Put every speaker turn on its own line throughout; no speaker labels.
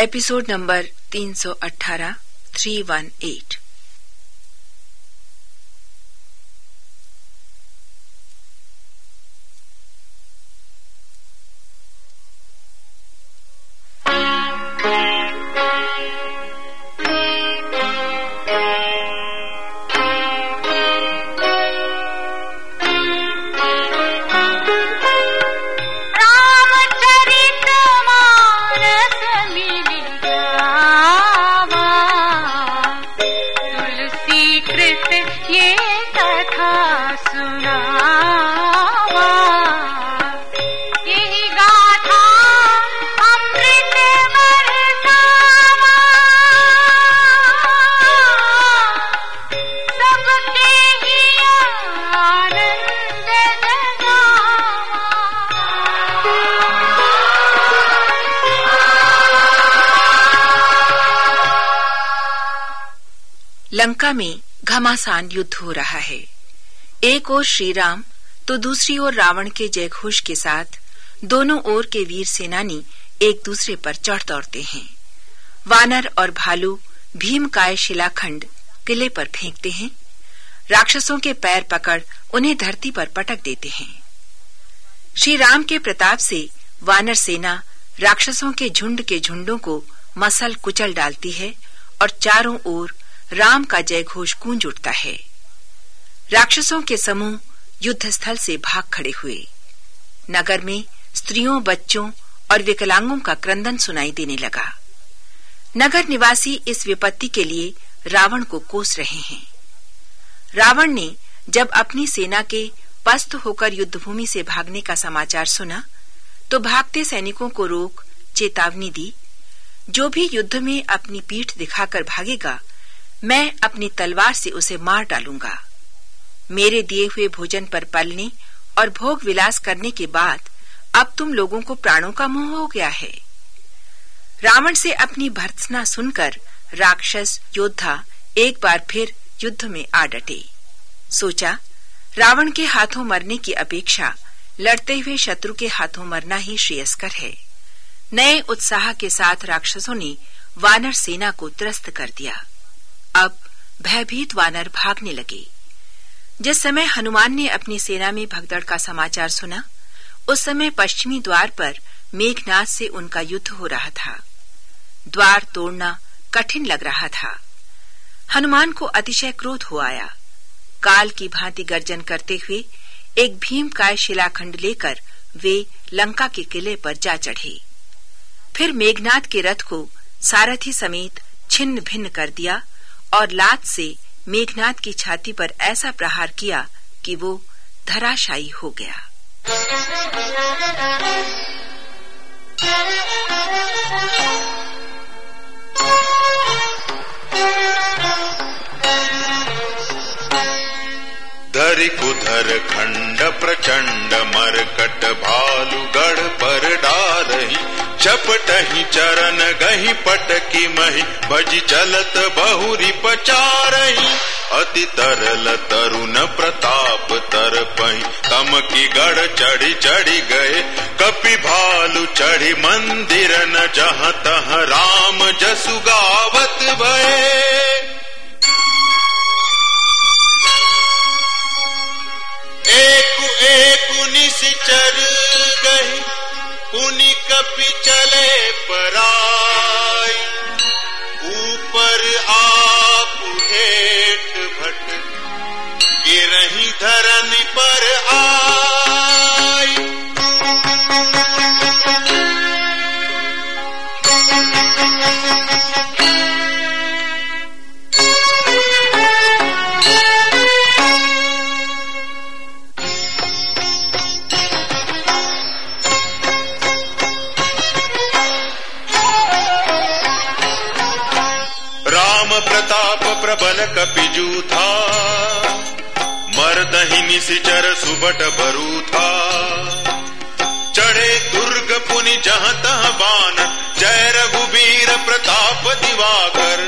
Episode number 318 318 Lanka में घमासान युद्ध हो रहा है। एक ओर श्री राम तो दूसरी ओर रावण के जयघोष के साथ दोनों ओर के वीर सेनानी एक दूसरे पर चढ़ दौड़ते हैं। वानर और भालू भीमकाय शिलाखंड किले पर फेंकते हैं। राक्षसों के पैर पकड़ उन्हें धरती पर पटक देते हैं। श्री राम के प्रताप से वानर सेना राक्षसों के झुंड के झुंडों को मसल कुचल डालती है और चारों ओर राम का जय घोष गूंज उठता है। राक्षसों के समूह युद्ध स्थल से भाग खड़े हुए। नगर में स्त्रियों, बच्चों और विकलांगों का क्रंदन सुनाई देने लगा। नगर निवासी इस विपत्ति के लिए रावण को कोस रहे हैं। रावण ने जब अपनी सेना के पस्त होकर युद्धभूमि से भागने का समाचार सुना तो भागते सैनिकों को रोक, चेतावनी दी। जो भी युद्ध में अपनी पीठ दिखाकर भागेगा मैं अपनी तलवार से उसे मार डालूँगा। मेरे दिए हुए भोजन पर पलने और भोग विलास करने के बाद अब तुम लोगों को प्राणों का मुँह हो गया है। रावण से अपनी भर्त्सना सुनकर राक्षस, योद्धा एक बार फिर युद्ध में आ डटे। सोचा, रावण के हाथों मरने की अपेक्षा लड़ते हुए शत्रु के हाथों मरना ही श्रेयस्कर है। नए उत्साह के साथ राक्षसों ने वानर सेना को त्रस्त कर दिया। अब भयभीत वानर भागने लगे। जिस समय हनुमान ने अपनी सेना में भगदड़ का समाचार सुना, उस समय पश्चिमी द्वार पर मेघनाथ से उनका युद्ध हो रहा था। द्वार तोड़ना कठिन लग रहा था। हनुमान को अतिशय क्रोध हो आया। काल की भांति गर्जन करते हुए एक भीम काय शिलाखंड लेकर वे लंका के किले पर जा चढ़े। फिर मेघनाथ के रथ को सारथी समेत छिन्न भिन्न कर दिया और लात से मेघनाथ की छाती पर ऐसा प्रहार किया कि वो धराशायी हो गया।
धरि खंड प्रचंड मरकट भालू गढ़ पर डारही चपटही चरण गही पटकी मही बज चलत बहुरी पचारही अति तरल तरुण प्रताप तर पही, तम की गढ़ चढ़ी चढ़ी गए। कपि भालू चढ़ी मंदिर न जहाँ तह राम जसुगावत भये राम प्रताप प्रबल कपिजू था मर्दही निशर सुबट बरू था चढ़े दुर्ग पुनि जहाँ तह बान जय रघुबीर प्रताप दिवाकर।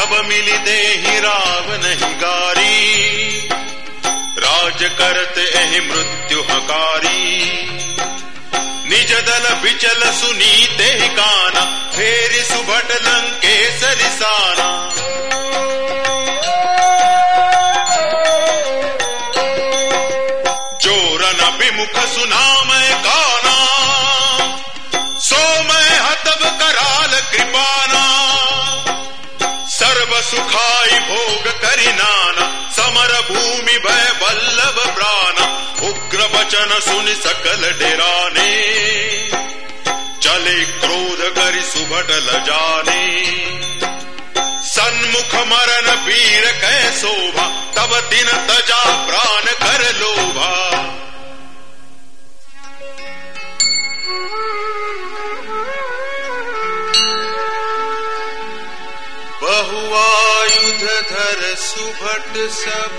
ते ही राव नहीं गारी। राज करत एहि मृत्यु हकारी। निज दल बिचल सुनीते ही काना, फेरि सुभट लंकेश रिसाना जोरन विमुख सुना मैं काना, सो मैं हतब कराल कृपाना। सुखाई भोग करिनाना समर भूमि भय वल्लभ प्राण उग्र वचन सुनि सकल डेराने। चले क्रोध करि सुभट लजाने। सन्मुख मरण वीर कै शोभा तब दिन तजा प्राण कर लोभा। बहुआयुध धर सुभट सब।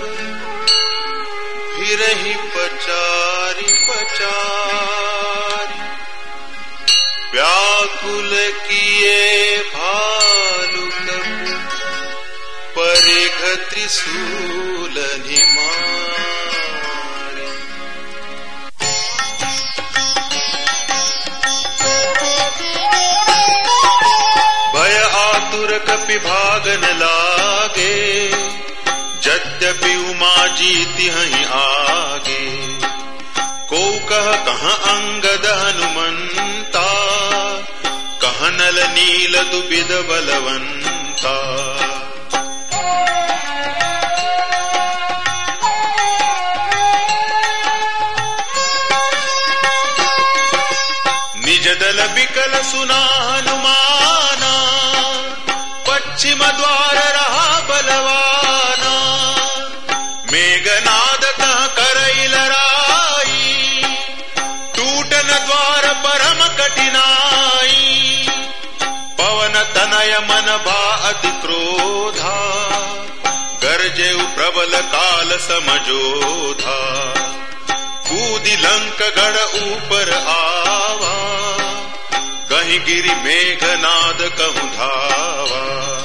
फिर ही पचारी पचार। व्याकुल किए भालु कपि परिघ त्रिशूल निमारे आतुर कपि भागन लागे यद्यपि उमा जीति हहीं आगे को कह कहाँ अंगद हनुमंता कह नल नील दुबिद बलवंता निज दल बिकल सुना हनुमाना पश्चिम द्वार रहा बलवाना। मेघनाद कह करई लराई टूटन द्वार परम कठिनाई। पवन तनय मन बा अति क्रोधा। गरजे प्रबल काल समझोधा। कूदि लंक गढ़ ऊपर आवा। कहीं गिरी मेघनाद कहूँ धावा।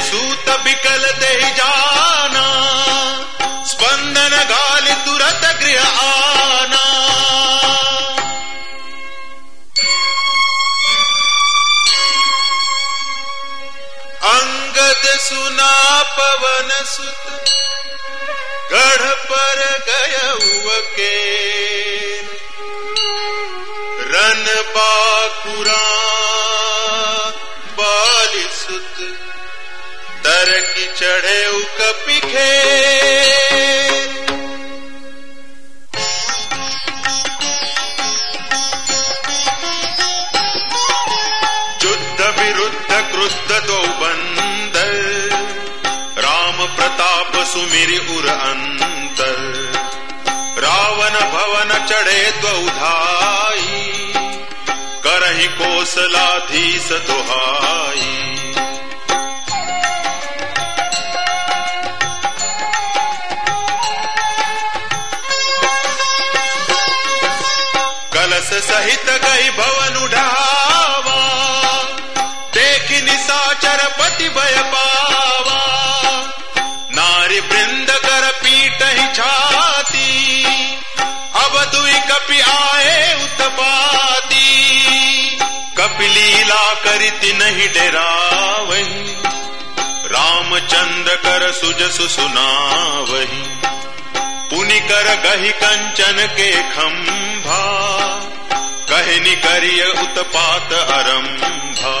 सूत बिकल दे जाना, स्पंदन गाली तुरत गृह आना। अंगद सुना पवन सुत, गढ़ पर गय के रन बाकुरा तर की चढ़े कपिखे युद्ध विरुद्ध क्रुद्ध दो बंदर, राम प्रताप सुमिरि उर अंतर। रावण भवन चढ़े द्वौधाई करहि कोसलाधीश दुहाई। सहित गई भवन उठावा। देखि निशाचर पति भय पावा। नारी वृंद कर पीट ही छाती। अब दुई कपि आए उत्पाती। कपिलीला करिति नहीं डेरा वही रामचंद्र कर सुजसु सुना वही पुनि कर गही कंचन के खंभा। कहनी करिय उत्पात आरंभा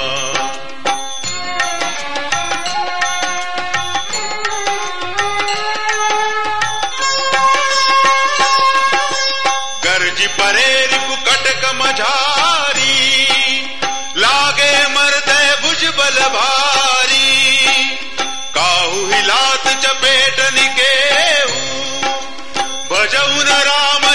परे रिपु कुकटक मझारी, लागे मरते भुज बल भारी। काहू हिलात चपेट निकेऊ भजऊ न राम